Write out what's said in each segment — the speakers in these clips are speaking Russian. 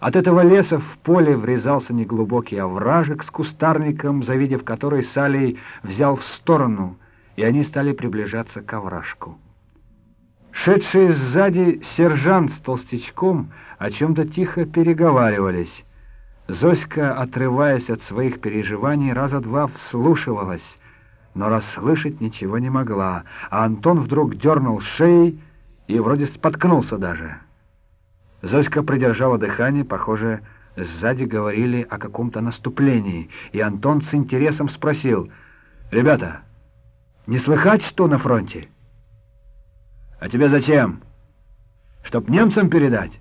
От этого леса в поле врезался неглубокий овражек с кустарником, завидев который Салий взял в сторону, и они стали приближаться к овражку. Шедшие сзади сержант с толстячком о чем-то тихо переговаривались. Зоська, отрываясь от своих переживаний, раза два вслушивалась, но расслышать ничего не могла, а Антон вдруг дернул шеей и вроде споткнулся даже. Зоська придержала дыхание, похоже, сзади говорили о каком-то наступлении, и Антон с интересом спросил, «Ребята, не слыхать, что на фронте?» «А тебе зачем? Чтоб немцам передать?»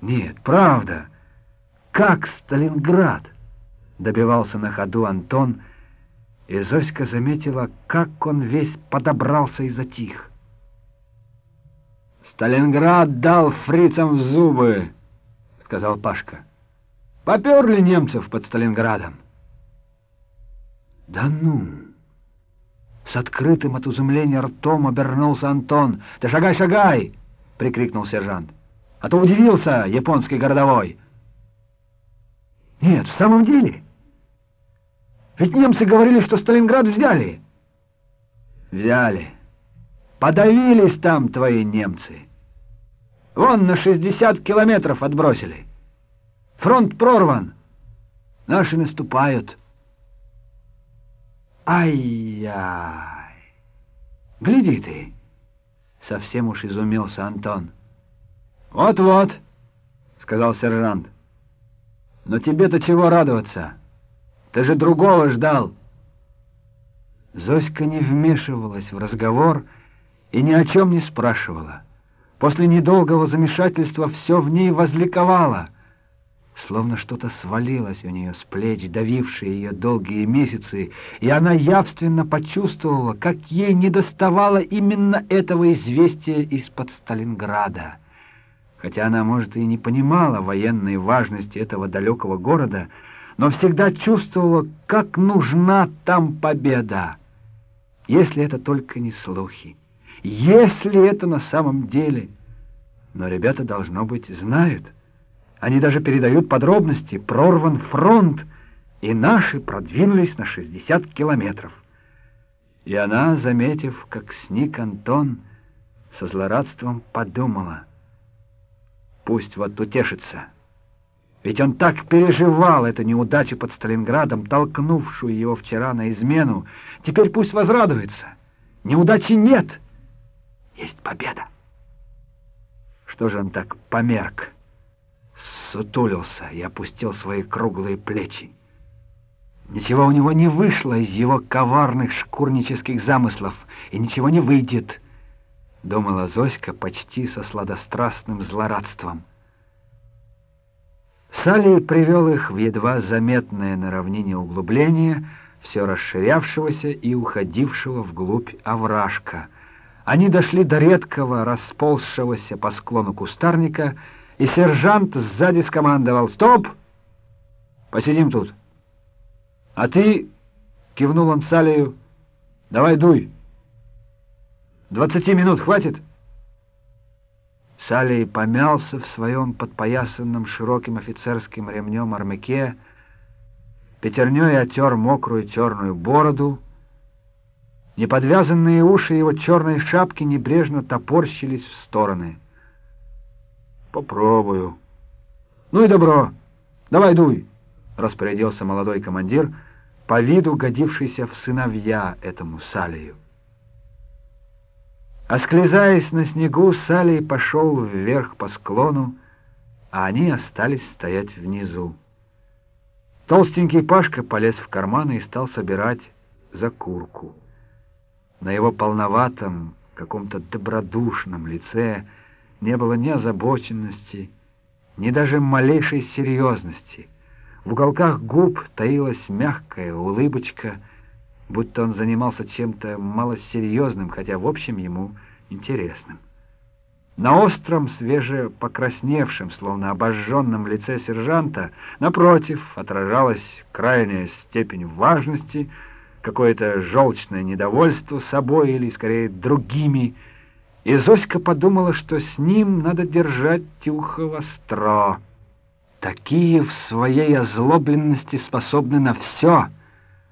«Нет, правда. Как Сталинград?» — добивался на ходу Антон, и Зоська заметила, как он весь подобрался и затих. «Сталинград дал фрицам в зубы», — сказал Пашка. «Поперли немцев под Сталинградом». «Да ну!» С открытым от изумления ртом обернулся Антон. «Ты шагай, шагай!» — прикрикнул сержант. «А то удивился японский городовой!» «Нет, в самом деле! Ведь немцы говорили, что Сталинград взяли!» «Взяли!» Подавились там твои немцы. Вон на шестьдесят километров отбросили. Фронт прорван. Наши наступают. Ай-яй! Гляди ты! Совсем уж изумился Антон. Вот-вот, сказал сержант. Но тебе-то чего радоваться? Ты же другого ждал. Зоська не вмешивалась в разговор и ни о чем не спрашивала. После недолгого замешательства все в ней возликовало, словно что-то свалилось у нее с плеч, давившие ее долгие месяцы, и она явственно почувствовала, как ей недоставало именно этого известия из-под Сталинграда. Хотя она, может, и не понимала военной важности этого далекого города, но всегда чувствовала, как нужна там победа, если это только не слухи если это на самом деле. Но ребята, должно быть, знают. Они даже передают подробности. Прорван фронт, и наши продвинулись на 60 километров. И она, заметив, как сник Антон, со злорадством подумала. Пусть вот утешится. Ведь он так переживал эту неудачу под Сталинградом, толкнувшую его вчера на измену. Теперь пусть возрадуется. Неудачи нет — есть победа. Что же он так померк, сутулился и опустил свои круглые плечи? Ничего у него не вышло из его коварных шкурнических замыслов, и ничего не выйдет, — думала Зоська почти со сладострастным злорадством. Салли привел их в едва заметное на равнине углубление, все расширявшегося и уходившего вглубь овражка — они дошли до редкого, расползшегося по склону кустарника, и сержант сзади скомандовал «Стоп! Посидим тут!» «А ты...» — кивнул он Салию. «Давай дуй! Двадцати минут хватит?» Салий помялся в своем подпоясанном широким офицерским ремнем армяке, пятерней отер мокрую черную бороду, Неподвязанные уши его черной шапки небрежно топорщились в стороны. «Попробую». «Ну и добро. Давай дуй», — распорядился молодой командир, по виду годившийся в сыновья этому Салию. Осклизаясь на снегу, Салий пошел вверх по склону, а они остались стоять внизу. Толстенький Пашка полез в карман и стал собирать закурку. На его полноватом, каком-то добродушном лице не было ни озабоченности, ни даже малейшей серьезности. В уголках губ таилась мягкая улыбочка, будто он занимался чем-то малосерьезным, хотя в общем ему интересным. На остром, свеже покрасневшем, словно обожженном лице сержанта, напротив, отражалась крайняя степень важности — какое-то желчное недовольство собой или, скорее, другими, и Зоська подумала, что с ним надо держать ухо востро. Такие в своей озлобленности способны на все —